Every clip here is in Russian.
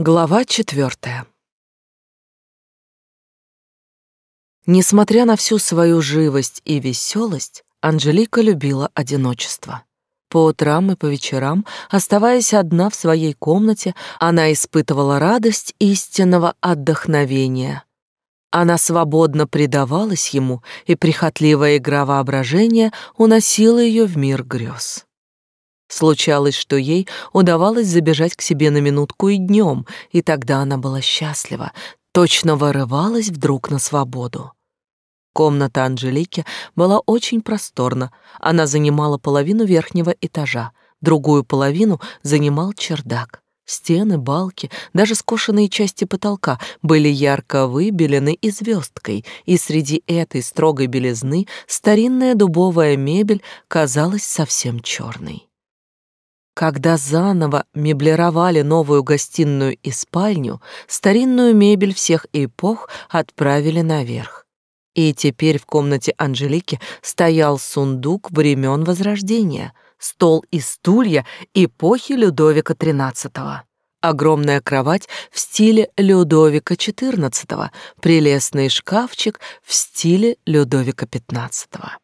Глава четвертая. Несмотря на всю свою живость и веселость, Анжелика любила одиночество. По утрам и по вечерам, оставаясь одна в своей комнате, она испытывала радость истинного отдохновения. Она свободно предавалась ему, и прихотливая игра воображения уносила ее в мир грез. Случалось, что ей удавалось забежать к себе на минутку и днем, и тогда она была счастлива, точно вырывалась вдруг на свободу. Комната Анжелики была очень просторна. Она занимала половину верхнего этажа, другую половину занимал чердак. Стены, балки, даже скошенные части потолка были ярко выбелены и звездкой, и среди этой строгой белизны старинная дубовая мебель казалась совсем черной. Когда заново меблировали новую гостиную и спальню, старинную мебель всех эпох отправили наверх. И теперь в комнате Анжелики стоял сундук времен Возрождения, стол и стулья эпохи Людовика XIII. Огромная кровать в стиле Людовика XIV, прелестный шкафчик в стиле Людовика XV.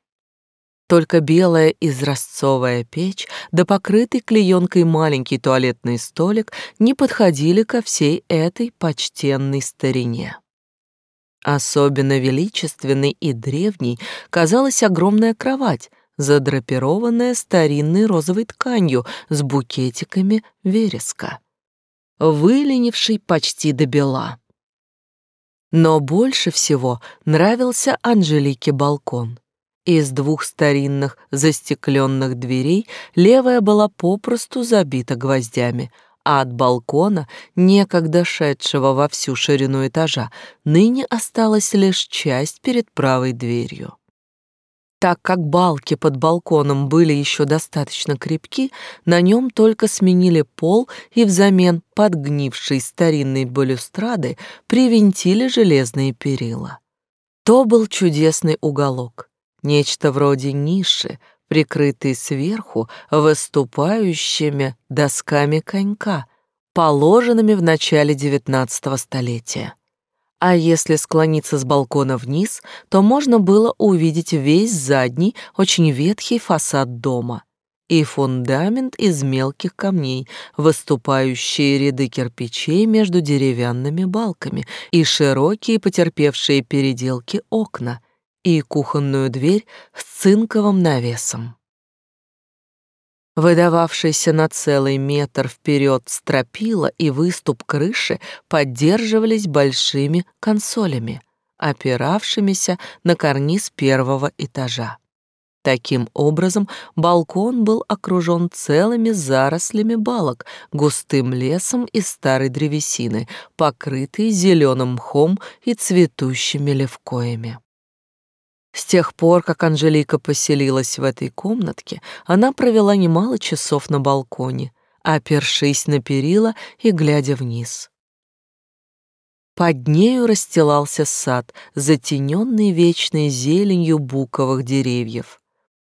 Только белая изразцовая печь да покрытый клеенкой маленький туалетный столик не подходили ко всей этой почтенной старине. Особенно величественной и древней казалась огромная кровать, задрапированная старинной розовой тканью с букетиками вереска, выленившей почти до бела. Но больше всего нравился Анжелике балкон — из двух старинных застекленных дверей левая была попросту забита гвоздями, а от балкона, некогда шедшего во всю ширину этажа, ныне осталась лишь часть перед правой дверью. Так как балки под балконом были еще достаточно крепки, на нем только сменили пол и взамен подгнившей старинной балюстрады привинтили железные перила. То был чудесный уголок нечто вроде ниши, прикрытой сверху выступающими досками конька, положенными в начале XIX столетия. А если склониться с балкона вниз, то можно было увидеть весь задний, очень ветхий фасад дома и фундамент из мелких камней, выступающие ряды кирпичей между деревянными балками и широкие потерпевшие переделки окна, и кухонную дверь с цинковым навесом. Выдававшийся на целый метр вперед стропила и выступ крыши поддерживались большими консолями, опиравшимися на карниз первого этажа. Таким образом, балкон был окружен целыми зарослями балок, густым лесом из старой древесины, покрытый зеленым мхом и цветущими левкоями. С тех пор, как Анжелика поселилась в этой комнатке, она провела немало часов на балконе, опершись на перила и глядя вниз. Под нею расстилался сад, затененный вечной зеленью буковых деревьев.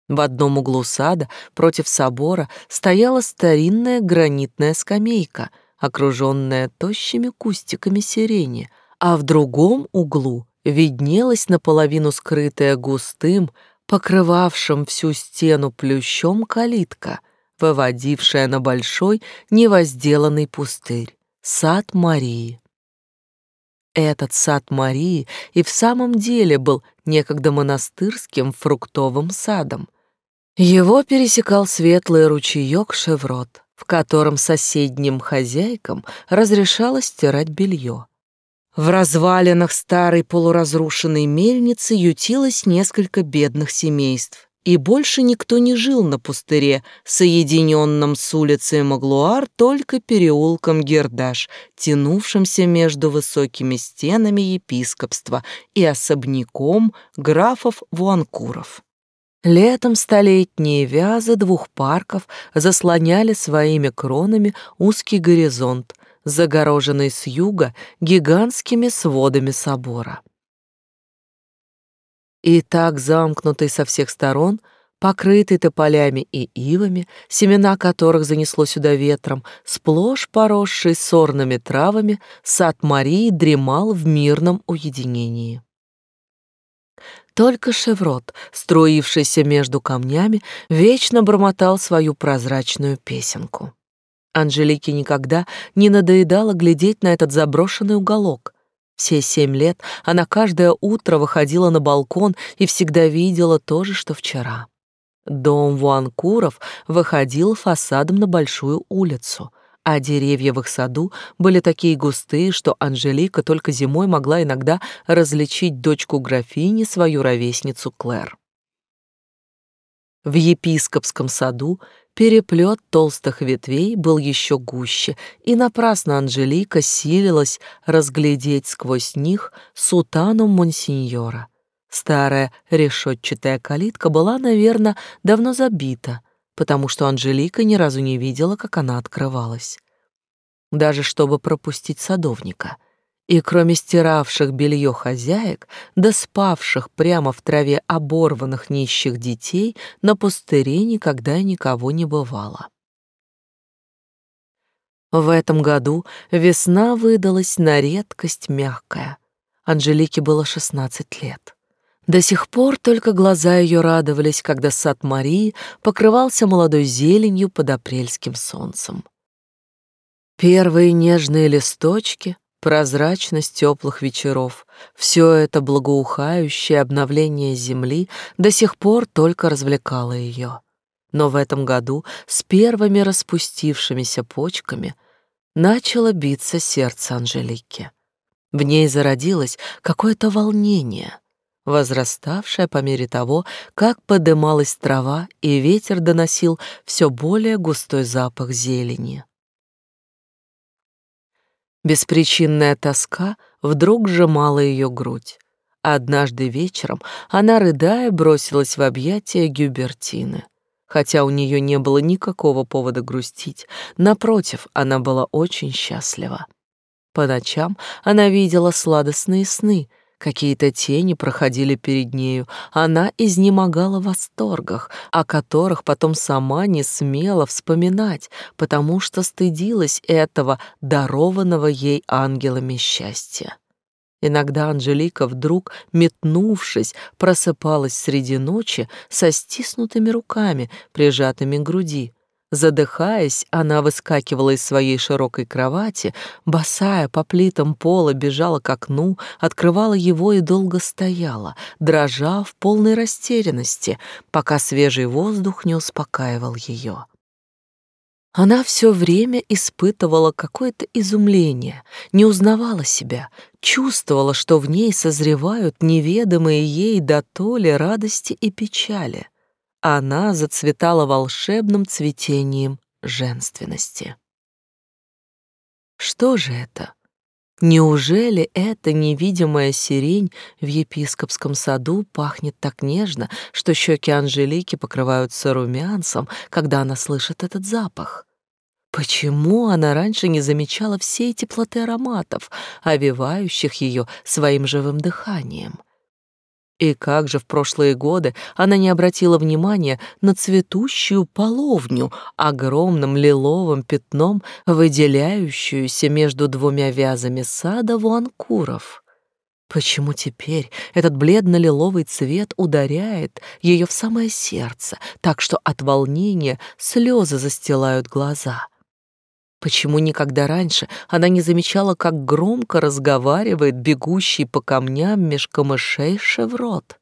В одном углу сада, против собора, стояла старинная гранитная скамейка, окруженная тощими кустиками сирени, а в другом углу виднелась наполовину скрытая густым, покрывавшим всю стену плющом калитка, выводившая на большой невозделанный пустырь, сад Марии. Этот сад Марии и в самом деле был некогда монастырским фруктовым садом. Его пересекал светлый ручеек Шеврот, в котором соседним хозяйкам разрешалось стирать белье. В развалинах старой полуразрушенной мельницы ютилось несколько бедных семейств, и больше никто не жил на пустыре, соединенном с улицей Маглуар только переулком Гердаш, тянувшимся между высокими стенами епископства и особняком графов Вуанкуров. Летом столетние вязы двух парков заслоняли своими кронами узкий горизонт, загороженный с юга гигантскими сводами собора. И так замкнутый со всех сторон, покрытый тополями и ивами, семена которых занесло сюда ветром, сплошь поросший сорными травами, сад Марии дремал в мирном уединении. Только шеврот, струившийся между камнями, вечно бормотал свою прозрачную песенку. Анжелике никогда не надоедало глядеть на этот заброшенный уголок. Все семь лет она каждое утро выходила на балкон и всегда видела то же, что вчера. Дом Вуанкуров выходил фасадом на большую улицу, а деревья в их саду были такие густые, что Анжелика только зимой могла иногда различить дочку графини, свою ровесницу Клэр. В епископском саду переплет толстых ветвей был еще гуще, и напрасно Анжелика силилась разглядеть сквозь них сутану монсеньора — Старая решетчатая калитка была, наверное, давно забита, потому что Анжелика ни разу не видела, как она открывалась. Даже чтобы пропустить садовника. И кроме стиравших белье хозяек, да спавших прямо в траве оборванных нищих детей, на пустыре никогда никого не бывало. В этом году весна выдалась на редкость мягкая. Анжелике было шестнадцать лет. До сих пор только глаза ее радовались, когда сад Марии покрывался молодой зеленью под апрельским солнцем. Первые нежные листочки, прозрачность теплых вечеров, все это благоухающее обновление земли до сих пор только развлекало ее. Но в этом году с первыми распустившимися почками начало биться сердце Анжелики. В ней зародилось какое-то волнение — возраставшая по мере того, как подымалась трава, и ветер доносил все более густой запах зелени. Беспричинная тоска вдруг сжимала ее грудь. Однажды вечером она, рыдая, бросилась в объятия Гюбертины. Хотя у нее не было никакого повода грустить, напротив, она была очень счастлива. По ночам она видела сладостные сны, Какие-то тени проходили перед нею, она изнемогала в восторгах, о которых потом сама не смела вспоминать, потому что стыдилась этого дарованного ей ангелами счастья. Иногда Анжелика вдруг, метнувшись, просыпалась среди ночи со стиснутыми руками, прижатыми к груди, Задыхаясь, она выскакивала из своей широкой кровати, босая по плитам пола бежала к окну, открывала его и долго стояла, дрожа в полной растерянности, пока свежий воздух не успокаивал ее. Она все время испытывала какое-то изумление, не узнавала себя, чувствовала, что в ней созревают неведомые ей дотоле радости и печали — она зацветала волшебным цветением женственности. Что же это? Неужели эта невидимая сирень в епископском саду пахнет так нежно, что щеки Анжелики покрываются румянцем, когда она слышит этот запах? Почему она раньше не замечала всей теплоты ароматов, овивающих ее своим живым дыханием? И как же в прошлые годы она не обратила внимания на цветущую половню, огромным лиловым пятном, выделяющуюся между двумя вязами сада вуанкуров? Почему теперь этот бледно-лиловый цвет ударяет ее в самое сердце, так что от волнения слезы застилают глаза? Почему никогда раньше она не замечала, как громко разговаривает бегущий по камням меж камышей шеврот?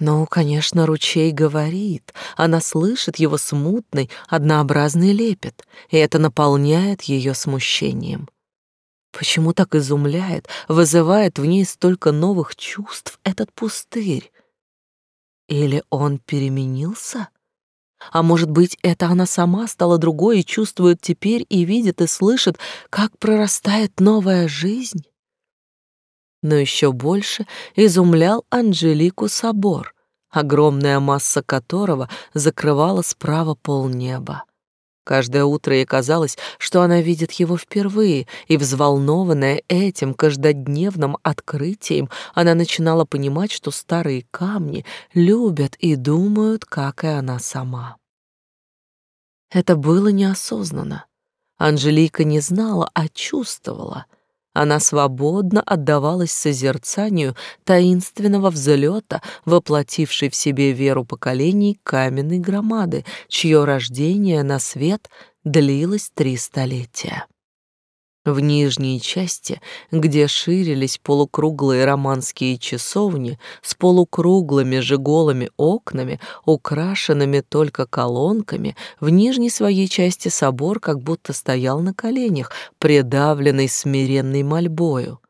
Ну, конечно, ручей говорит, она слышит его смутный, однообразный лепет, и это наполняет ее смущением. Почему так изумляет, вызывает в ней столько новых чувств этот пустырь? Или он переменился? А может быть, это она сама стала другой и чувствует теперь и видит и слышит, как прорастает новая жизнь? Но еще больше изумлял Анжелику собор, огромная масса которого закрывала справа полнеба. Каждое утро ей казалось, что она видит его впервые, и, взволнованная этим каждодневным открытием, она начинала понимать, что старые камни любят и думают, как и она сама. Это было неосознанно. Анжелика не знала, а чувствовала — она свободно отдавалась созерцанию таинственного взлета, воплотившей в себе веру поколений каменной громады, чье рождение на свет длилось три столетия. В нижней части, где ширились полукруглые романские часовни с полукруглыми же голыми окнами, украшенными только колонками, в нижней своей части собор как будто стоял на коленях, придавленный смиренной мольбою.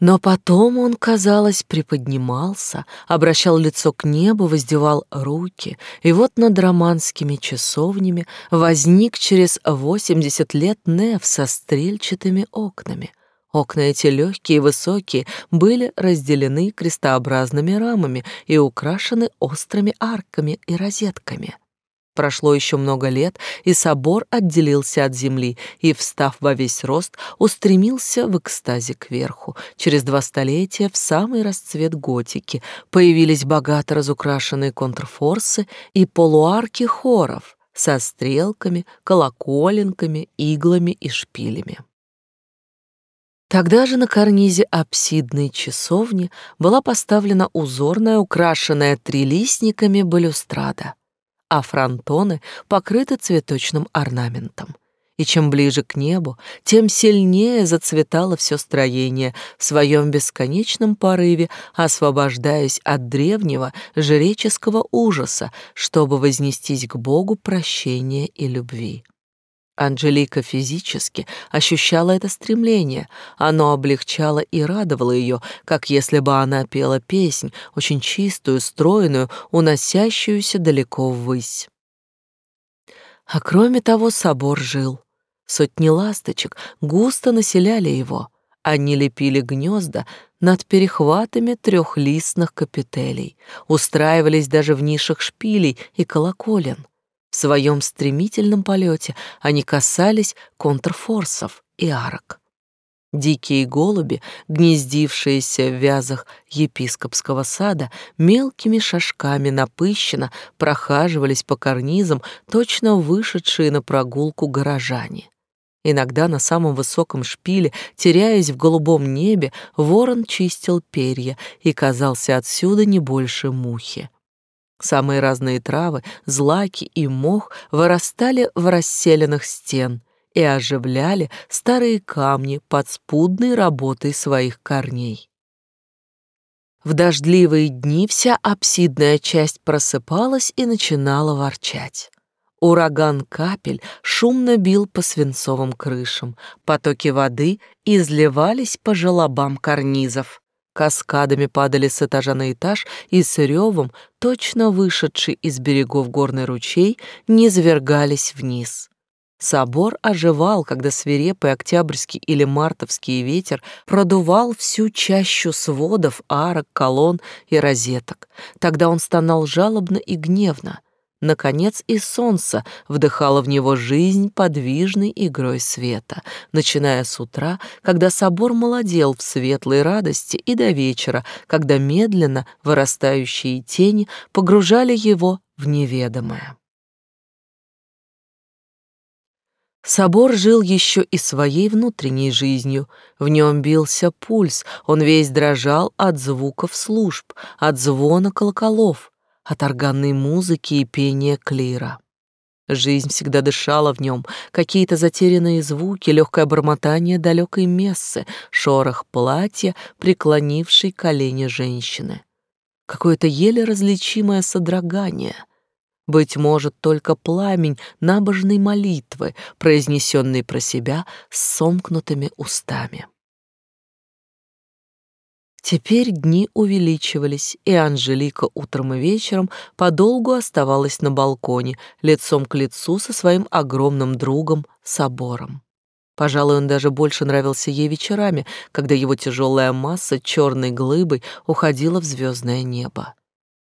Но потом он, казалось, приподнимался, обращал лицо к небу, воздевал руки, и вот над романскими часовнями возник через восемьдесят лет Неф со стрельчатыми окнами. Окна эти легкие и высокие были разделены крестообразными рамами и украшены острыми арками и розетками. Прошло еще много лет, и собор отделился от земли и, встав во весь рост, устремился в экстазе кверху. Через два столетия, в самый расцвет готики, появились богато разукрашенные контрфорсы и полуарки хоров со стрелками, колоколенками, иглами и шпилями. Тогда же на карнизе апсидной часовни была поставлена узорная, украшенная трилистниками балюстрада а фронтоны покрыты цветочным орнаментом. И чем ближе к небу, тем сильнее зацветало все строение в своем бесконечном порыве, освобождаясь от древнего жреческого ужаса, чтобы вознестись к Богу прощения и любви. Анжелика физически ощущала это стремление. Оно облегчало и радовало ее, как если бы она пела песнь, очень чистую, стройную, уносящуюся далеко ввысь. А кроме того, собор жил. Сотни ласточек густо населяли его. Они лепили гнезда над перехватами трехлистных капителей, устраивались даже в нишах шпилей и колоколен. Своем стремительном полете они касались контрфорсов и арок. Дикие голуби, гнездившиеся в вязах епископского сада, мелкими шажками напыщенно прохаживались по карнизам, точно вышедшие на прогулку горожане. Иногда на самом высоком шпиле, теряясь в голубом небе, ворон чистил перья и казался отсюда не больше мухи. Самые разные травы, злаки и мох вырастали в расселенных стен и оживляли старые камни под спудной работой своих корней. В дождливые дни вся апсидная часть просыпалась и начинала ворчать. Ураган капель шумно бил по свинцовым крышам, потоки воды изливались по желобам карнизов. Каскадами падали с этажа на этаж, и с ревом, точно вышедший из берегов горный ручей, низвергались вниз. Собор оживал, когда свирепый октябрьский или мартовский ветер продувал всю чащу сводов, арок, колонн и розеток. Тогда он стонал жалобно и гневно — Наконец и солнце вдыхало в него жизнь подвижной игрой света, начиная с утра, когда собор молодел в светлой радости, и до вечера, когда медленно вырастающие тени погружали его в неведомое. Собор жил еще и своей внутренней жизнью. В нем бился пульс, он весь дрожал от звуков служб, от звона колоколов от органной музыки и пения клира. Жизнь всегда дышала в нем, какие-то затерянные звуки, легкое бормотание далекой мессы, шорох платья, преклонившей колени женщины. Какое-то еле различимое содрогание. Быть может, только пламень набожной молитвы, произнесенной про себя с сомкнутыми устами. Теперь дни увеличивались, и Анжелика утром и вечером подолгу оставалась на балконе, лицом к лицу со своим огромным другом Собором. Пожалуй, он даже больше нравился ей вечерами, когда его тяжелая масса черной глыбой уходила в звездное небо.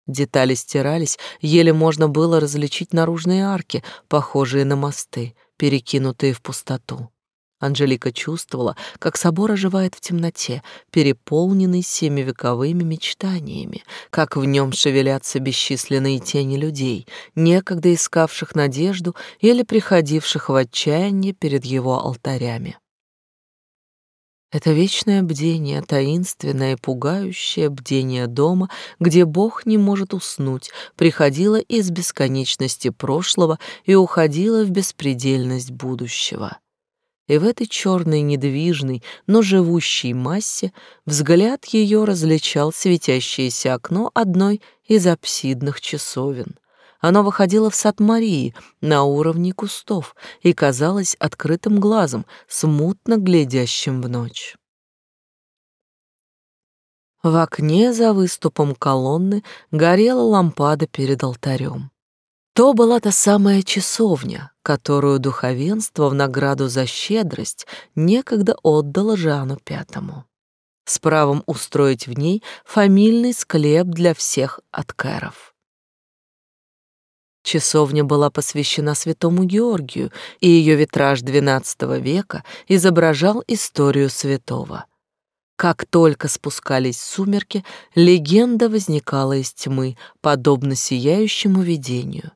Детали стирались, еле можно было различить наружные арки, похожие на мосты. перекинутые в пустоту. Анжелика чувствовала, как собор оживает в темноте, переполненный семивековыми мечтаниями, как в нем шевелятся бесчисленные тени людей, некогда искавших надежду или приходивших в отчаяние перед его алтарями. Это вечное бдение, таинственное и пугающее бдение дома, где Бог не может уснуть, приходило из бесконечности прошлого и уходило в беспредельность будущего. И в этой черной, недвижной, но живущей массе взгляд ее различал светящееся окно одной из апсидных часовен. Оно выходило в сад Марии на уровне кустов и казалось открытым глазом, смутно глядящим в ночь. В окне за выступом колонны горела лампада перед алтарем. То была та самая часовня, которую духовенство в награду за щедрость некогда отдало Жану Пятому, с правом устроить в ней фамильный склеп для всех откеров. Часовня была посвящена святому Георгию, и ее витраж XII века изображал историю святого. Как только спускались сумерки, легенда возникала из тьмы, подобно сияющему видению.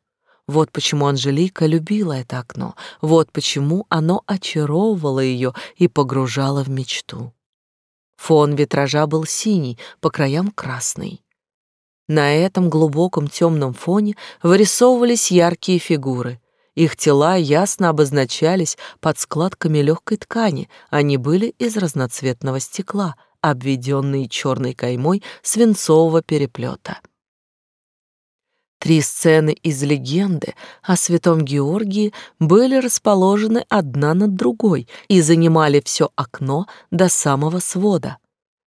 Вот почему Анжелика любила это окно, вот почему оно очаровывало ее и погружало в мечту. Фон витража был синий, по краям красный. На этом глубоком темном фоне вырисовывались яркие фигуры. Их тела ясно обозначались под складками легкой ткани, они были из разноцветного стекла, обведенные черной каймой свинцового переплета. Три сцены из легенды о святом Георгии были расположены одна над другой и занимали все окно до самого свода.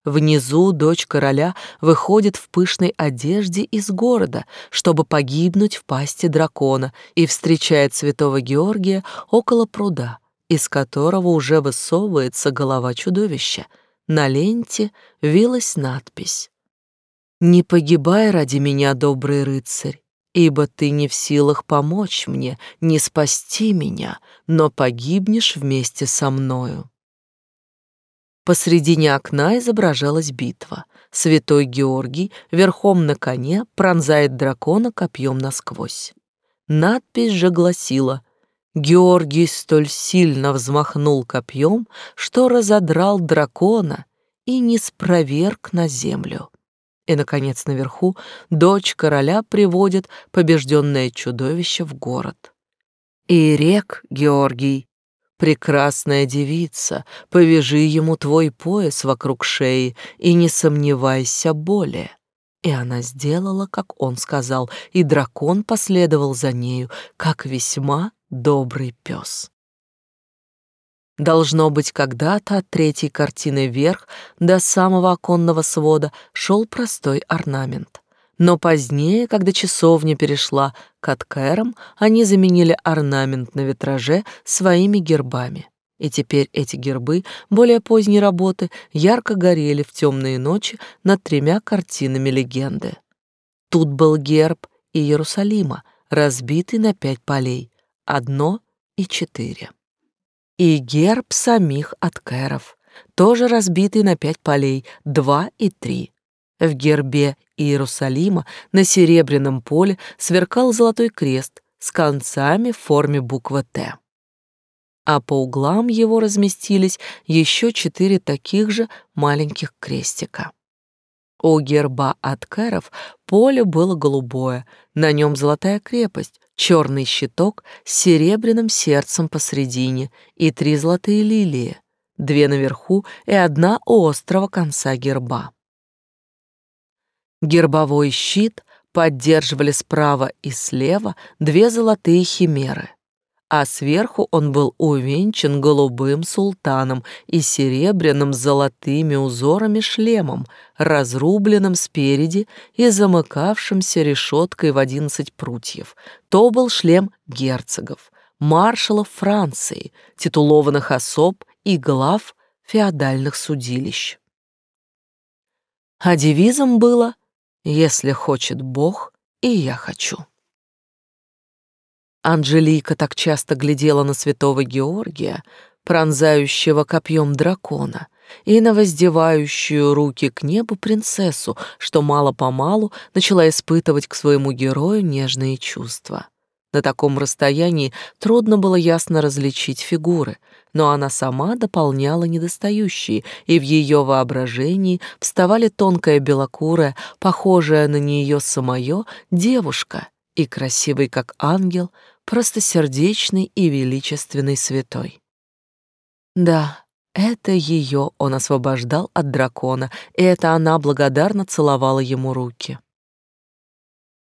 Внизу дочь короля выходит в пышной одежде из города, чтобы погибнуть в пасти дракона, и встречает святого Георгия около пруда, из которого уже высовывается голова чудовища. На ленте вилась надпись не погибай ради меня, добрый рыцарь, ибо ты не в силах помочь мне, не спасти меня, но погибнешь вместе со мною. Посредине окна изображалась битва. Святой Георгий верхом на коне пронзает дракона копьем насквозь. Надпись же гласила «Георгий столь сильно взмахнул копьем, что разодрал дракона и не спроверг на землю». И, наконец, наверху дочь короля приводит побежденное чудовище в город. И рек Георгий, прекрасная девица, повяжи ему твой пояс вокруг шеи и не сомневайся более. И она сделала, как он сказал, и дракон последовал за нею, как весьма добрый пес. Должно быть, когда-то от третьей картины вверх до самого оконного свода шел простой орнамент. Но позднее, когда часовня перешла к откэрам, они заменили орнамент на витраже своими гербами. И теперь эти гербы более поздней работы ярко горели в темные ночи над тремя картинами легенды. Тут был герб Иерусалима, разбитый на пять полей, одно и четыре и герб самих Аткеров, тоже разбитый на пять полей, два и три. В гербе Иерусалима на серебряном поле сверкал золотой крест с концами в форме буквы «Т». А по углам его разместились еще четыре таких же маленьких крестика. У герба Аткеров поле было голубое, на нем золотая крепость, черный щиток с серебряным сердцем посредине и три золотые лилии, две наверху и одна у острого конца герба. Гербовой щит поддерживали справа и слева две золотые химеры а сверху он был увенчан голубым султаном и серебряным с золотыми узорами шлемом, разрубленным спереди и замыкавшимся решеткой в одиннадцать прутьев. То был шлем герцогов, маршалов Франции, титулованных особ и глав феодальных судилищ. А девизом было «Если хочет Бог, и я хочу». Анжелика так часто глядела на святого Георгия, пронзающего копьем дракона, и на воздевающую руки к небу принцессу, что мало-помалу начала испытывать к своему герою нежные чувства. На таком расстоянии трудно было ясно различить фигуры, но она сама дополняла недостающие, и в ее воображении вставали тонкая белокурая, похожая на нее самое, девушка и красивый как ангел, простосердечный и величественный святой. Да, это ее он освобождал от дракона, и это она благодарно целовала ему руки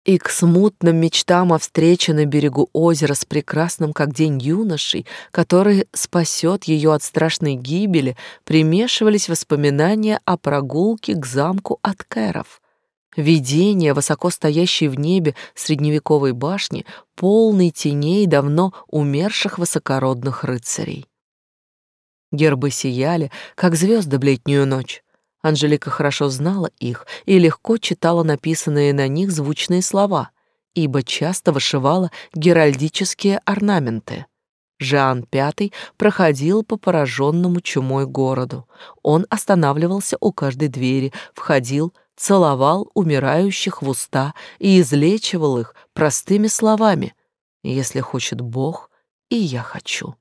и к смутным мечтам о встрече на берегу озера с прекрасным как день юношей, который спасет ее от страшной гибели, примешивались воспоминания о прогулке к замку от Кэров. Видение, высоко стоящей в небе средневековой башни, полной теней давно умерших высокородных рыцарей. Гербы сияли, как звезды в летнюю ночь. Анжелика хорошо знала их и легко читала написанные на них звучные слова, ибо часто вышивала геральдические орнаменты. Жан Пятый проходил по пораженному чумой городу. Он останавливался у каждой двери, входил, целовал умирающих в уста и излечивал их простыми словами «Если хочет Бог, и я хочу».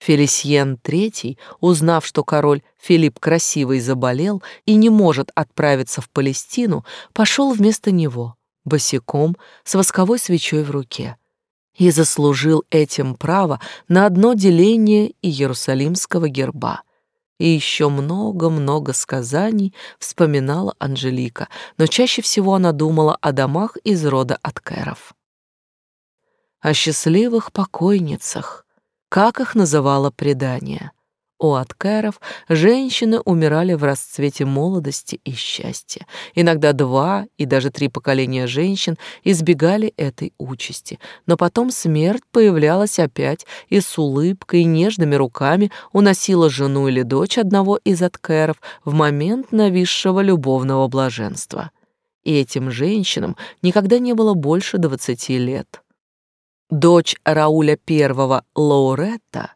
Фелисьен III, узнав, что король Филипп Красивый заболел и не может отправиться в Палестину, пошел вместо него, босиком, с восковой свечой в руке, и заслужил этим право на одно деление Иерусалимского герба. И еще много-много сказаний вспоминала Анжелика, но чаще всего она думала о домах из рода Аткеров. О счастливых покойницах, как их называло предание. У Аткеров женщины умирали в расцвете молодости и счастья. Иногда два и даже три поколения женщин избегали этой участи, но потом смерть появлялась опять и с улыбкой и нежными руками уносила жену или дочь одного из Аткеров в момент нависшего любовного блаженства. И этим женщинам никогда не было больше двадцати лет. Дочь Рауля I Лауретта в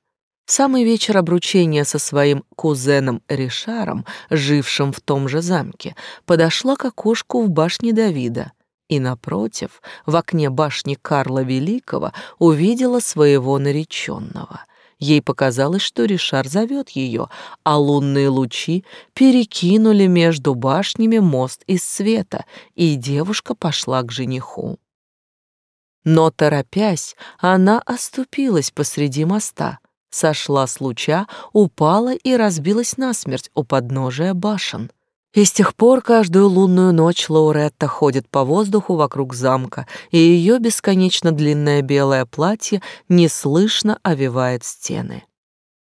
самый вечер обручения со своим кузеном Ришаром, жившим в том же замке, подошла к окошку в башне Давида и, напротив, в окне башни Карла Великого увидела своего нареченного. Ей показалось, что Ришар зовет ее, а лунные лучи перекинули между башнями мост из света, и девушка пошла к жениху. Но, торопясь, она оступилась посреди моста, сошла с луча, упала и разбилась насмерть у подножия башен. И с тех пор каждую лунную ночь Лауретта ходит по воздуху вокруг замка, и ее бесконечно длинное белое платье неслышно овивает стены.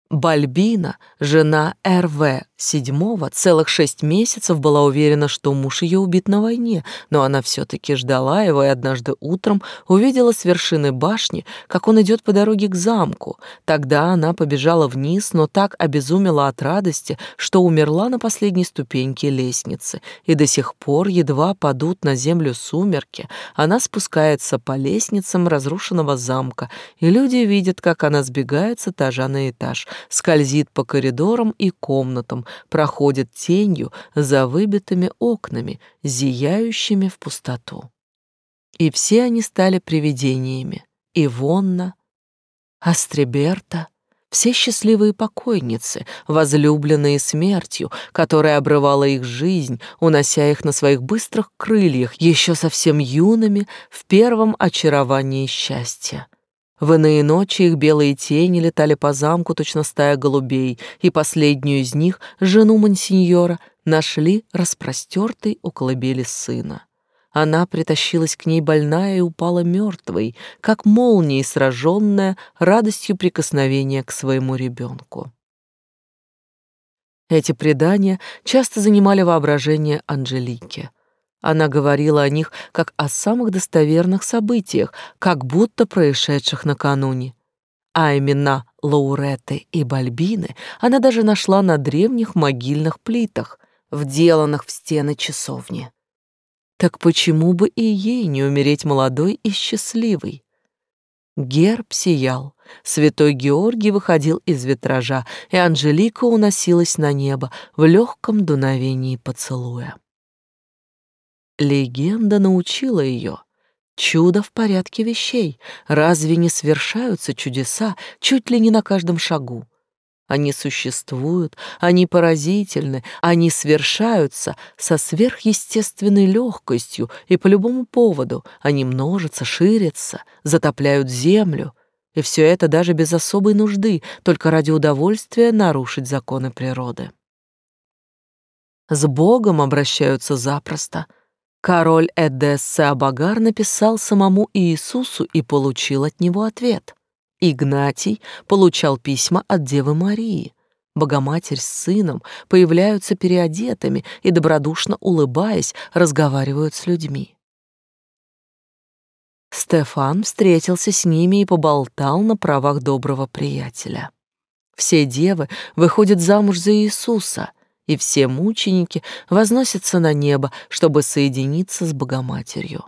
Бальбина, жена РВ седьмого, целых шесть месяцев была уверена, что муж ее убит на войне, но она все-таки ждала его и однажды утром увидела с вершины башни, как он идет по дороге к замку. Тогда она побежала вниз, но так обезумела от радости, что умерла на последней ступеньке лестницы, и до сих пор едва падут на землю сумерки, она спускается по лестницам разрушенного замка, и люди видят, как она сбегает с этажа на этаж — скользит по коридорам и комнатам, проходит тенью за выбитыми окнами, зияющими в пустоту. И все они стали привидениями. Ивонна, Астреберта, все счастливые покойницы, возлюбленные смертью, которая обрывала их жизнь, унося их на своих быстрых крыльях, еще совсем юными, в первом очаровании счастья. В иные ночи их белые тени летали по замку, точно стая голубей, и последнюю из них, жену мансиньора, нашли распростертой у колыбели сына. Она притащилась к ней больная и упала мертвой, как молнией сраженная радостью прикосновения к своему ребенку. Эти предания часто занимали воображение Анжелики — она говорила о них как о самых достоверных событиях, как будто происшедших накануне. А имена Лауреты и Бальбины она даже нашла на древних могильных плитах, вделанных в стены часовни. Так почему бы и ей не умереть молодой и счастливой? Герб сиял, святой Георгий выходил из витража, и Анжелика уносилась на небо в легком дуновении поцелуя. Легенда научила ее. Чудо в порядке вещей. Разве не свершаются чудеса чуть ли не на каждом шагу? Они существуют, они поразительны, они свершаются со сверхъестественной легкостью и по любому поводу. Они множатся, ширятся, затопляют землю. И все это даже без особой нужды, только ради удовольствия нарушить законы природы. С Богом обращаются запросто. Король Эдессы Абагар написал самому Иисусу и получил от него ответ — Игнатий получал письма от Девы Марии. Богоматерь с сыном появляются переодетыми и, добродушно улыбаясь, разговаривают с людьми. Стефан встретился с ними и поболтал на правах доброго приятеля. Все девы выходят замуж за Иисуса, и все мученики возносятся на небо, чтобы соединиться с Богоматерью.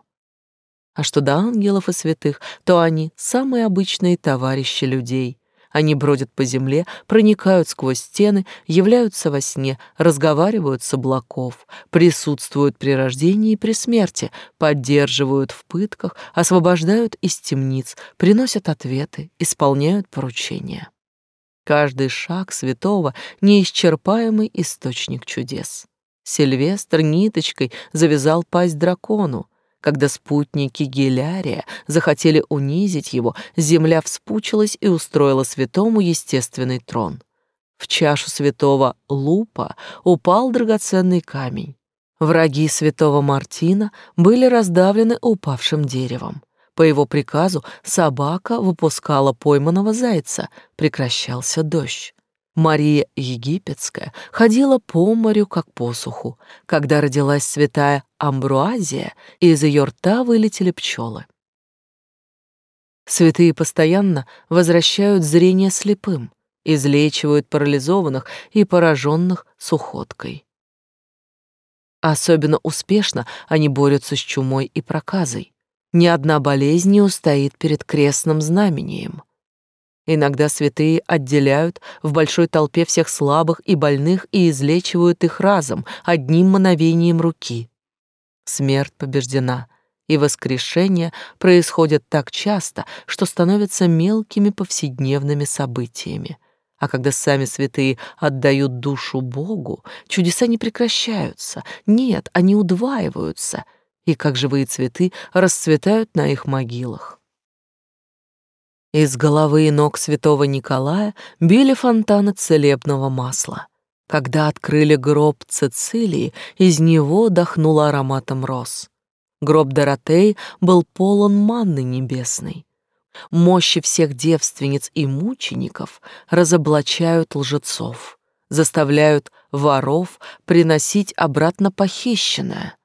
А что до ангелов и святых, то они самые обычные товарищи людей. Они бродят по земле, проникают сквозь стены, являются во сне, разговаривают с облаков, присутствуют при рождении и при смерти, поддерживают в пытках, освобождают из темниц, приносят ответы, исполняют поручения. Каждый шаг святого — неисчерпаемый источник чудес. Сильвестр ниточкой завязал пасть дракону, когда спутники Гелярия захотели унизить его, земля вспучилась и устроила святому естественный трон. В чашу святого Лупа упал драгоценный камень. Враги святого Мартина были раздавлены упавшим деревом. По его приказу собака выпускала пойманного зайца, прекращался дождь. Мария Египетская ходила по морю, как по суху. Когда родилась святая Амбруазия, из ее рта вылетели пчелы. Святые постоянно возвращают зрение слепым, излечивают парализованных и пораженных сухоткой. Особенно успешно они борются с чумой и проказой. Ни одна болезнь не устоит перед крестным знамением. Иногда святые отделяют в большой толпе всех слабых и больных и излечивают их разом, одним мановением руки. Смерть побеждена, и воскрешение происходят так часто, что становятся мелкими повседневными событиями. А когда сами святые отдают душу Богу, чудеса не прекращаются, нет, они удваиваются, и как живые цветы расцветают на их могилах. Из головы и ног святого Николая били фонтаны целебного масла. Когда открыли гроб Цицилии, из него дохнуло ароматом роз. Гроб Доротей был полон манны небесной. Мощи всех девственниц и мучеников разоблачают лжецов, заставляют воров приносить обратно похищенное,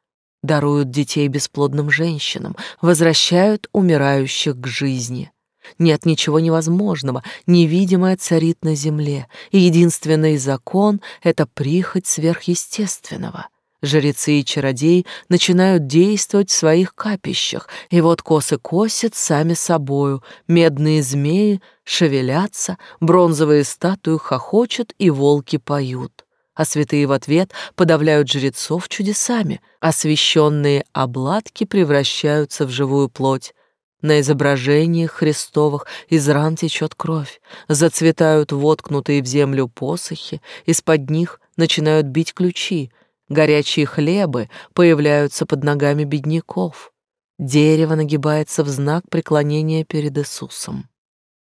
даруют детей бесплодным женщинам, возвращают умирающих к жизни — нет ничего невозможного, невидимое царит на земле, и единственный закон — это прихоть сверхъестественного. Жрецы и чародеи начинают действовать в своих капищах, и вот косы косят сами собою, медные змеи шевелятся, бронзовые статуи хохочут и волки поют а святые в ответ подавляют жрецов чудесами, освященные обладки превращаются в живую плоть, на изображениях Христовых из ран течет кровь, зацветают воткнутые в землю посохи, из-под них начинают бить ключи, горячие хлебы появляются под ногами бедняков. Дерево нагибается в знак преклонения перед Иисусом.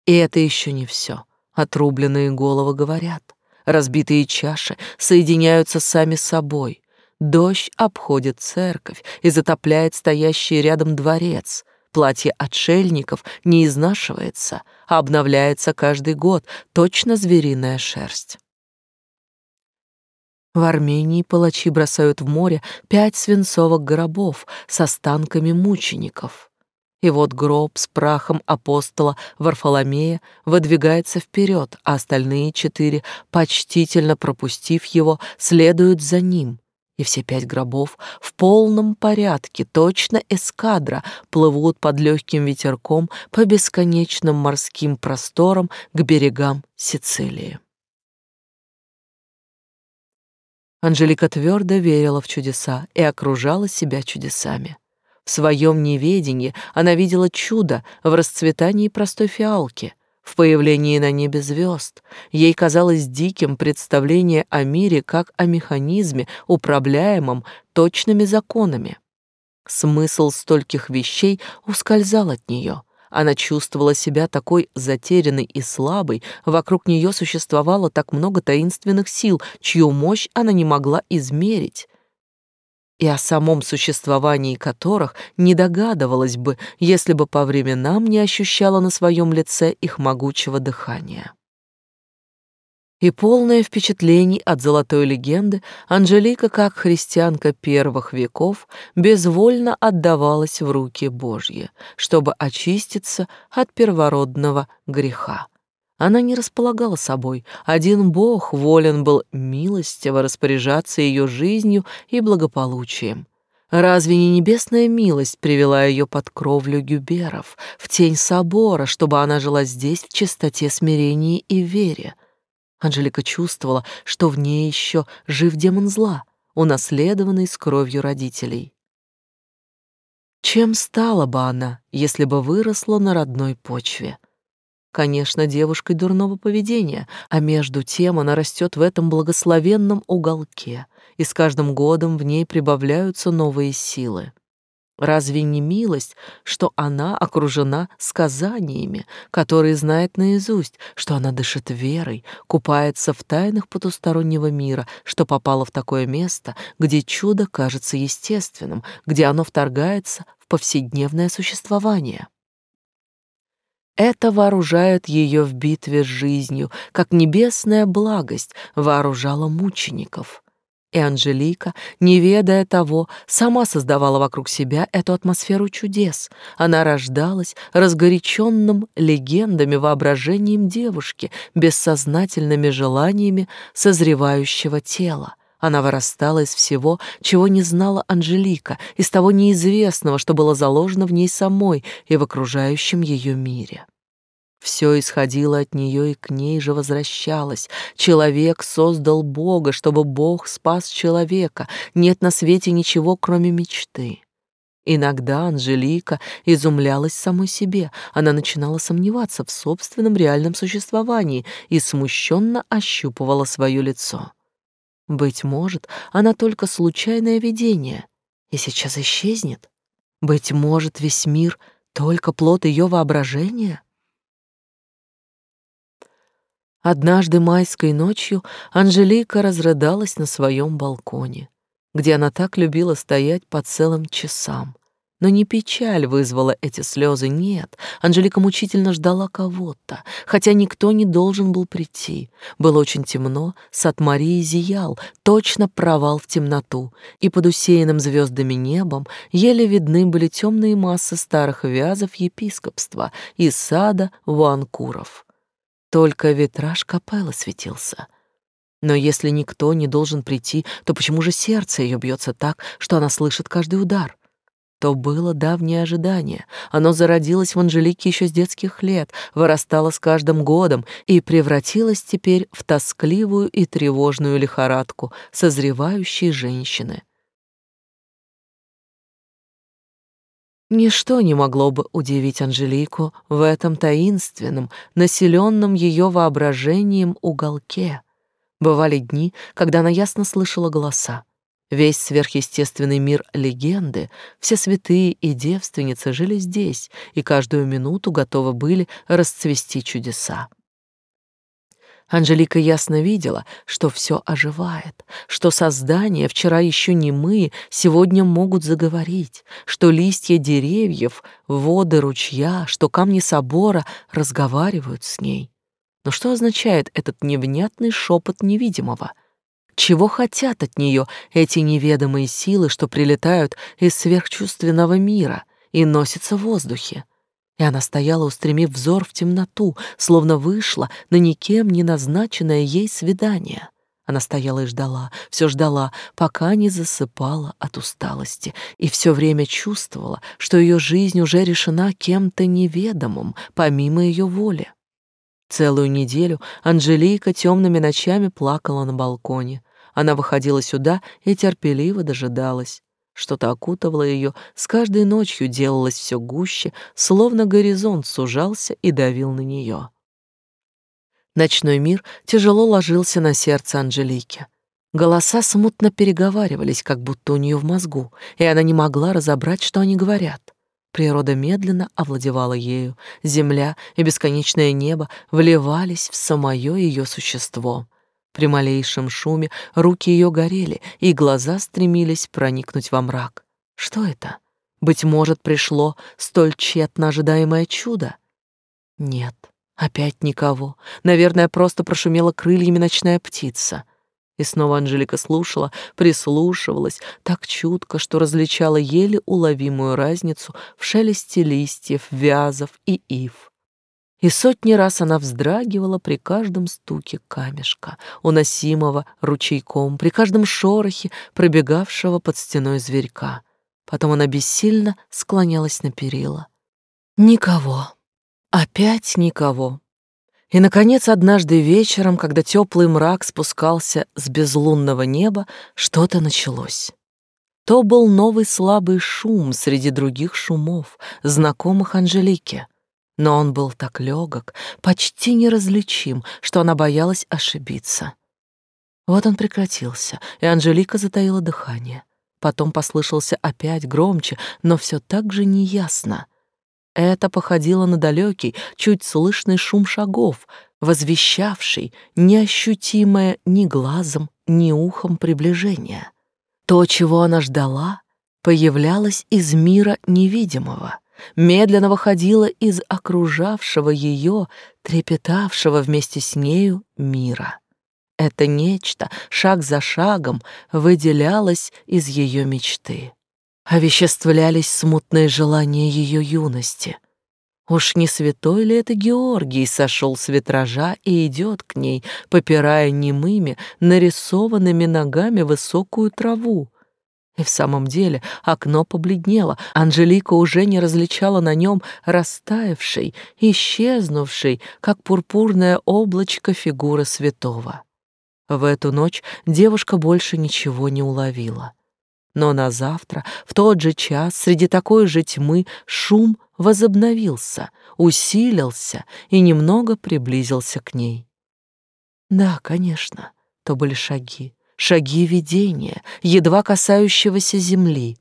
И это еще не все. Отрубленные головы говорят. Разбитые чаши соединяются сами собой. Дождь обходит церковь и затопляет стоящий рядом дворец. Платье отшельников не изнашивается, а обновляется каждый год, точно звериная шерсть. В Армении палачи бросают в море пять свинцовых гробов с останками мучеников. И вот гроб с прахом апостола Варфоломея выдвигается вперед, а остальные четыре, почтительно пропустив его, следуют за ним, и все пять гробов в полном порядке, точно эскадра, плывут под легким ветерком по бесконечным морским просторам к берегам Сицилии. Анжелика твердо верила в чудеса и окружала себя чудесами. В своем неведении она видела чудо в расцветании простой фиалки, в появлении на небе звезд. Ей казалось диким представление о мире как о механизме, управляемом точными законами. Смысл стольких вещей ускользал от нее. Она чувствовала себя такой затерянной и слабой, вокруг нее существовало так много таинственных сил, чью мощь она не могла измерить и о самом существовании которых не догадывалась бы, если бы по временам не ощущала на своем лице их могучего дыхания. И полное впечатлений от золотой легенды, Анжелика, как христианка первых веков, безвольно отдавалась в руки Божьи, чтобы очиститься от первородного греха. Она не располагала собой. Один Бог волен был милостиво распоряжаться ее жизнью и благополучием. Разве не небесная милость привела ее под кровлю гюберов, в тень собора, чтобы она жила здесь в чистоте смирении и вере? Анжелика чувствовала, что в ней еще жив демон зла, унаследованный с кровью родителей. Чем стала бы она, если бы выросла на родной почве? Конечно, девушкой дурного поведения, а между тем она растет в этом благословенном уголке, и с каждым годом в ней прибавляются новые силы. Разве не милость, что она окружена сказаниями, которые знает наизусть, что она дышит верой, купается в тайнах потустороннего мира, что попала в такое место, где чудо кажется естественным, где оно вторгается в повседневное существование? Это вооружает ее в битве с жизнью, как небесная благость вооружала мучеников. И Анжелика, не ведая того, сама создавала вокруг себя эту атмосферу чудес. Она рождалась разгоряченным легендами, воображением девушки, бессознательными желаниями созревающего тела. Она вырастала из всего, чего не знала Анжелика, из того неизвестного, что было заложено в ней самой и в окружающем ее мире. Все исходило от нее и к ней же возвращалось. Человек создал Бога, чтобы Бог спас человека. Нет на свете ничего, кроме мечты. Иногда Анжелика изумлялась самой себе. Она начинала сомневаться в собственном реальном существовании и смущенно ощупывала свое лицо. Быть может, она только случайное видение и сейчас исчезнет. Быть может, весь мир — только плод ее воображения? Однажды майской ночью Анжелика разрыдалась на своем балконе, где она так любила стоять по целым часам. Но не печаль вызвала эти слезы, нет. Анжелика мучительно ждала кого-то, хотя никто не должен был прийти. Было очень темно, сад Марии зиял, точно провал в темноту, и под усеянным звездами небом еле видны были темные массы старых вязов епископства из сада Вуанкуров. Только витраж капеллы светился. Но если никто не должен прийти, то почему же сердце ее бьется так, что она слышит каждый удар? То было давнее ожидание. Оно зародилось в Анжелике еще с детских лет, вырастало с каждым годом и превратилось теперь в тоскливую и тревожную лихорадку созревающей женщины. Ничто не могло бы удивить Анжелику в этом таинственном, населенном ее воображением уголке. Бывали дни, когда она ясно слышала голоса. Весь сверхъестественный мир легенды, все святые и девственницы жили здесь и каждую минуту готовы были расцвести чудеса. Анжелика ясно видела, что все оживает, что создания, вчера еще немые, сегодня могут заговорить, что листья деревьев, воды ручья, что камни собора разговаривают с ней. Но что означает этот невнятный шепот невидимого? Чего хотят от нее эти неведомые силы, что прилетают из сверхчувственного мира и носятся в воздухе? и она стояла, устремив взор в темноту, словно вышла на никем не назначенное ей свидание. Она стояла и ждала, все ждала, пока не засыпала от усталости, и все время чувствовала, что ее жизнь уже решена кем-то неведомым, помимо ее воли. Целую неделю Анжелика темными ночами плакала на балконе. Она выходила сюда и терпеливо дожидалась. Что-то окутывало ее, с каждой ночью делалось все гуще, словно горизонт сужался и давил на нее. Ночной мир тяжело ложился на сердце Анжелики. Голоса смутно переговаривались, как будто у нее в мозгу, и она не могла разобрать, что они говорят. Природа медленно овладевала ею, земля и бесконечное небо вливались в самое ее существо. При малейшем шуме руки ее горели, и глаза стремились проникнуть во мрак. Что это? Быть может, пришло столь тщетно ожидаемое чудо? Нет, опять никого. Наверное, просто прошумела крыльями ночная птица — и снова Анжелика слушала, прислушивалась так чутко, что различала еле уловимую разницу в шелесте листьев, вязов и ив. И сотни раз она вздрагивала при каждом стуке камешка, уносимого ручейком, при каждом шорохе пробегавшего под стеной зверька. Потом она бессильно склонялась на перила. Никого. Опять никого. И, наконец, однажды вечером, когда теплый мрак спускался с безлунного неба, что-то началось. То был новый слабый шум среди других шумов, знакомых Анжелике. Но он был так легок, почти неразличим, что она боялась ошибиться. Вот он прекратился, и Анжелика затаила дыхание. Потом послышался опять громче, но все так же неясно — это походило на далекий, чуть слышный шум шагов, возвещавший неощутимое ни глазом, ни ухом приближение. То, чего она ждала, появлялось из мира невидимого, медленно выходило из окружавшего ее, трепетавшего вместе с нею мира. Это нечто, шаг за шагом, выделялось из ее мечты овеществлялись смутные желания ее юности. Уж не святой ли это Георгий сошел с витража и идет к ней, попирая немыми, нарисованными ногами высокую траву? И в самом деле окно побледнело, Анжелика уже не различала на нем растаявшей, исчезнувшей, как пурпурное облачко фигуры святого. В эту ночь девушка больше ничего не уловила. Но на завтра, в тот же час, среди такой же тьмы, шум возобновился, усилился и немного приблизился к ней. Да, конечно, то были шаги, шаги видения, едва касающегося земли.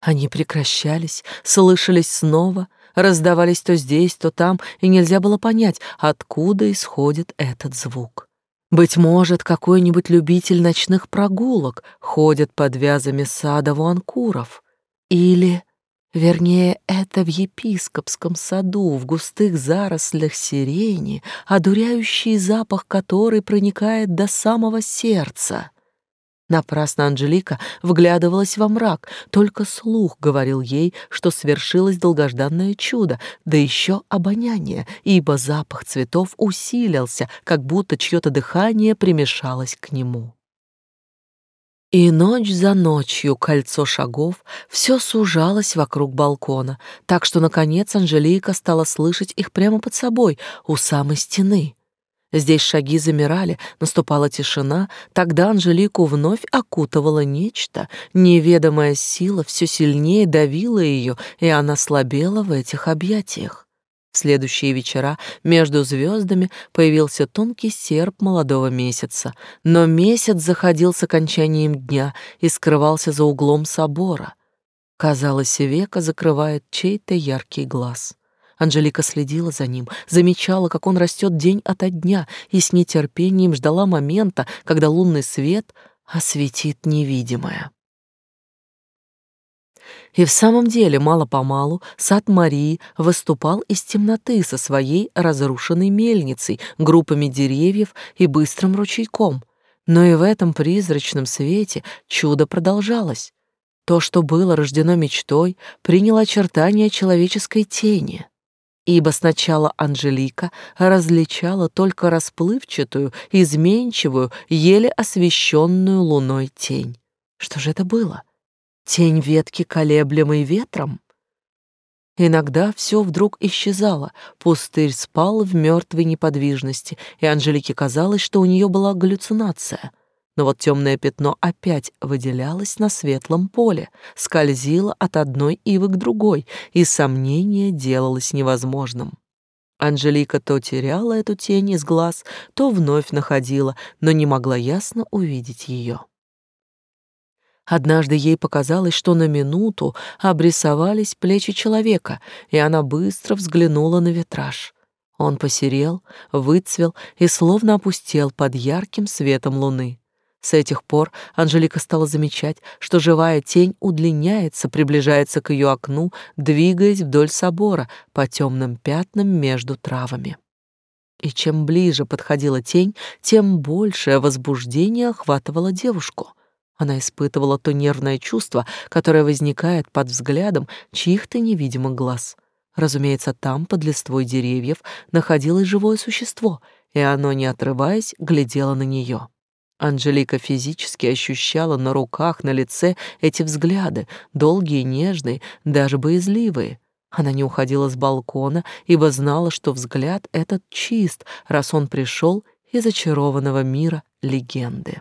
Они прекращались, слышались снова, раздавались то здесь, то там, и нельзя было понять, откуда исходит этот звук. Быть может, какой-нибудь любитель ночных прогулок ходит под вязами сада Вуанкуров. Или, вернее, это в епископском саду, в густых зарослях сирени, одуряющий запах которой проникает до самого сердца. Напрасно Анжелика вглядывалась во мрак, только слух говорил ей, что свершилось долгожданное чудо, да еще обоняние, ибо запах цветов усилился, как будто чье-то дыхание примешалось к нему. И ночь за ночью кольцо шагов все сужалось вокруг балкона, так что, наконец, Анжелика стала слышать их прямо под собой, у самой стены. Здесь шаги замирали, наступала тишина, тогда Анжелику вновь окутывало нечто, неведомая сила все сильнее давила ее, и она слабела в этих объятиях. Следующие вечера между звездами появился тонкий серп молодого месяца, но месяц заходил с окончанием дня и скрывался за углом собора. Казалось, века закрывает чей-то яркий глаз. Анжелика следила за ним, замечала, как он растет день ото дня, и с нетерпением ждала момента, когда лунный свет осветит невидимое. И в самом деле, мало-помалу, сад Марии выступал из темноты со своей разрушенной мельницей, группами деревьев и быстрым ручейком. Но и в этом призрачном свете чудо продолжалось. То, что было рождено мечтой, приняло очертания человеческой тени. ибо сначала Анжелика различала только расплывчатую, изменчивую, еле освещенную луной тень. Что же это было? Тень ветки, колеблемой ветром? Иногда все вдруг исчезало, пустырь спал в мертвой неподвижности, и Анжелике казалось, что у нее была галлюцинация. Но вот темное пятно опять выделялось на светлом поле, скользило от одной ивы к другой, и сомнение делалось невозможным. Анжелика то теряла эту тень из глаз, то вновь находила, но не могла ясно увидеть ее. Однажды ей показалось, что на минуту обрисовались плечи человека, и она быстро взглянула на витраж. Он посерел, выцвел и словно опустел под ярким светом луны. С этих пор Анжелика стала замечать, что живая тень удлиняется, приближается к ее окну, двигаясь вдоль собора по темным пятнам между травами. И чем ближе подходила тень, тем большее возбуждение охватывало девушку. Она испытывала то нервное чувство, которое возникает под взглядом чьих-то невидимых глаз. Разумеется, там, под листвой деревьев, находилось живое существо, и оно, не отрываясь, глядело на нее. Анжелика физически ощущала на руках, на лице эти взгляды, долгие, нежные, даже боязливые. Она не уходила с балкона, ибо знала, что взгляд этот чист, раз он пришел из очарованного мира легенды.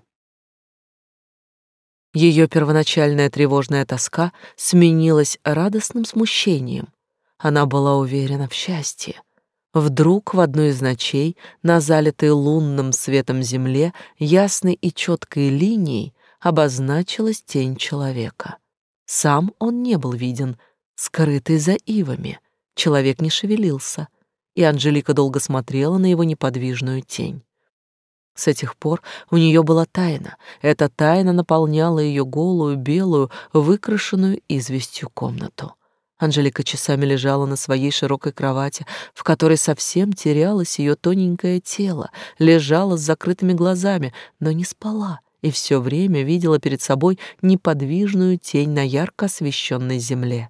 Ее первоначальная тревожная тоска сменилась радостным смущением. Она была уверена в счастье. Вдруг в одной из ночей на залитой лунным светом земле ясной и четкой линией обозначилась тень человека. Сам он не был виден, скрытый за ивами. Человек не шевелился, и Анжелика долго смотрела на его неподвижную тень. С этих пор у нее была тайна. Эта тайна наполняла ее голую, белую, выкрашенную известью комнату. Анжелика часами лежала на своей широкой кровати, в которой совсем терялось ее тоненькое тело, лежала с закрытыми глазами, но не спала и все время видела перед собой неподвижную тень на ярко освещенной земле.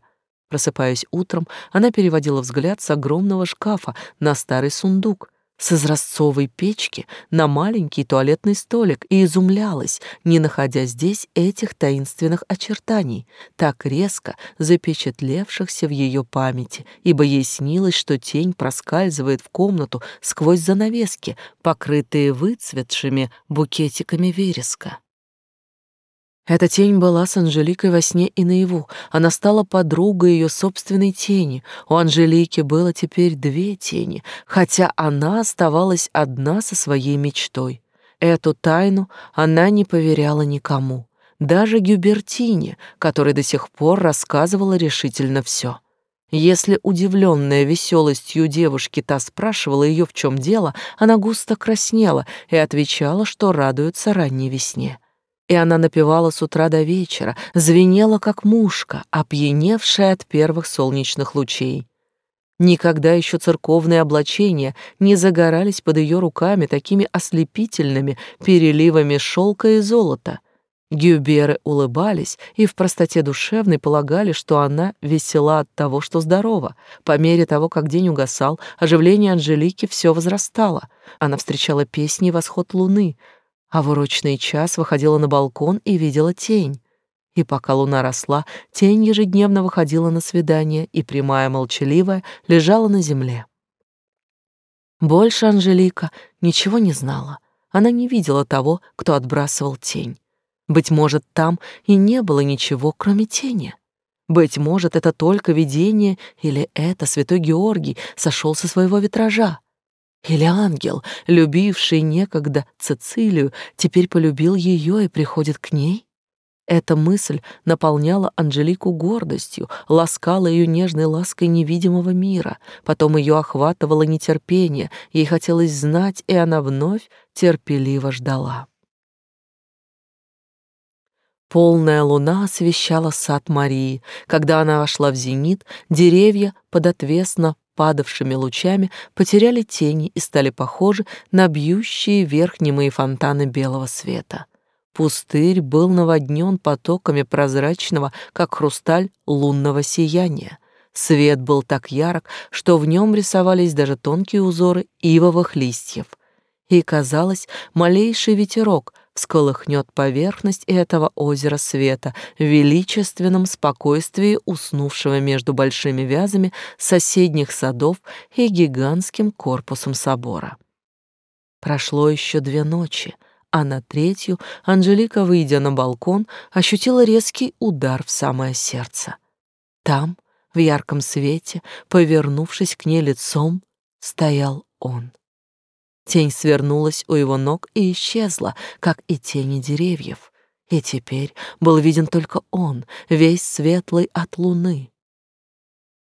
Просыпаясь утром, она переводила взгляд с огромного шкафа на старый сундук — с изразцовой печки на маленький туалетный столик и изумлялась, не находя здесь этих таинственных очертаний, так резко запечатлевшихся в ее памяти, ибо ей снилось, что тень проскальзывает в комнату сквозь занавески, покрытые выцветшими букетиками вереска. Эта тень была с Анжеликой во сне и наяву. Она стала подругой ее собственной тени. У Анжелики было теперь две тени, хотя она оставалась одна со своей мечтой. Эту тайну она не поверяла никому, даже Гюбертине, которая до сих пор рассказывала решительно все. Если удивленная веселостью девушки та спрашивала ее, в чем дело, она густо краснела и отвечала, что радуется ранней весне и она напевала с утра до вечера, звенела как мушка, опьяневшая от первых солнечных лучей. Никогда еще церковные облачения не загорались под ее руками такими ослепительными переливами шелка и золота. Гюберы улыбались и в простоте душевной полагали, что она весела от того, что здорова. По мере того, как день угасал, оживление Анжелики все возрастало. Она встречала песни и восход луны, а в урочный час выходила на балкон и видела тень. И пока луна росла, тень ежедневно выходила на свидание и, прямая молчаливая, лежала на земле. Больше Анжелика ничего не знала. Она не видела того, кто отбрасывал тень. Быть может, там и не было ничего, кроме тени. Быть может, это только видение, или это святой Георгий сошел со своего витража. Или ангел, любивший некогда Цицилию, теперь полюбил ее и приходит к ней? Эта мысль наполняла Анжелику гордостью, ласкала ее нежной лаской невидимого мира. Потом ее охватывало нетерпение, ей хотелось знать, и она вновь терпеливо ждала. Полная луна освещала сад Марии. Когда она вошла в зенит, деревья под отвесно падавшими лучами потеряли тени и стали похожи на бьющие вверх немые фонтаны белого света. Пустырь был наводнен потоками прозрачного, как хрусталь, лунного сияния. Свет был так ярок, что в нем рисовались даже тонкие узоры ивовых листьев. И, казалось, малейший ветерок всколыхнет поверхность этого озера света в величественном спокойствии уснувшего между большими вязами соседних садов и гигантским корпусом собора. Прошло еще две ночи, а на третью Анжелика, выйдя на балкон, ощутила резкий удар в самое сердце. Там, в ярком свете, повернувшись к ней лицом, стоял он. Тень свернулась у его ног и исчезла, как и тени деревьев. И теперь был виден только он, весь светлый от луны.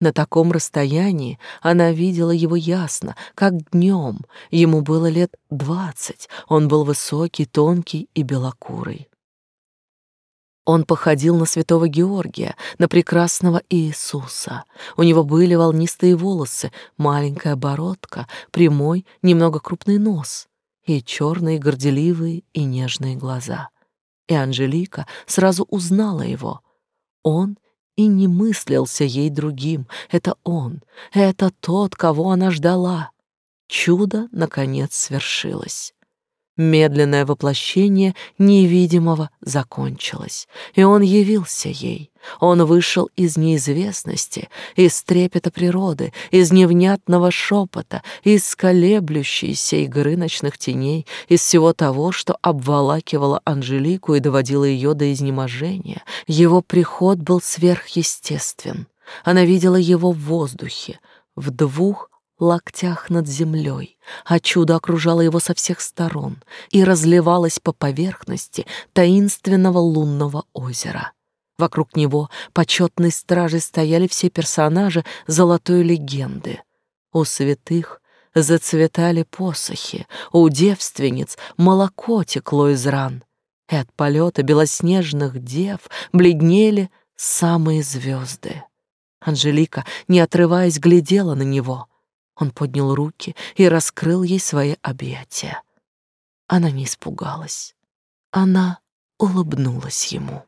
На таком расстоянии она видела его ясно, как днем. Ему было лет двадцать, он был высокий, тонкий и белокурый. Он походил на святого Георгия, на прекрасного Иисуса. У него были волнистые волосы, маленькая бородка, прямой, немного крупный нос и черные горделивые и нежные глаза. И Анжелика сразу узнала его. Он и не мыслился ей другим. Это он, это тот, кого она ждала. Чудо, наконец, свершилось. Медленное воплощение невидимого закончилось, и он явился ей. Он вышел из неизвестности, из трепета природы, из невнятного шепота, из колеблющейся игры ночных теней, из всего того, что обволакивало Анжелику и доводило ее до изнеможения. Его приход был сверхъестествен. Она видела его в воздухе, в двух локтях над землей, а чудо окружало его со всех сторон и разливалось по поверхности таинственного лунного озера. Вокруг него почетной стражей стояли все персонажи золотой легенды. У святых зацветали посохи, у девственниц молоко текло из ран, и от полета белоснежных дев бледнели самые звезды. Анжелика, не отрываясь, глядела на него — он поднял руки и раскрыл ей свои объятия. Она не испугалась. Она улыбнулась ему.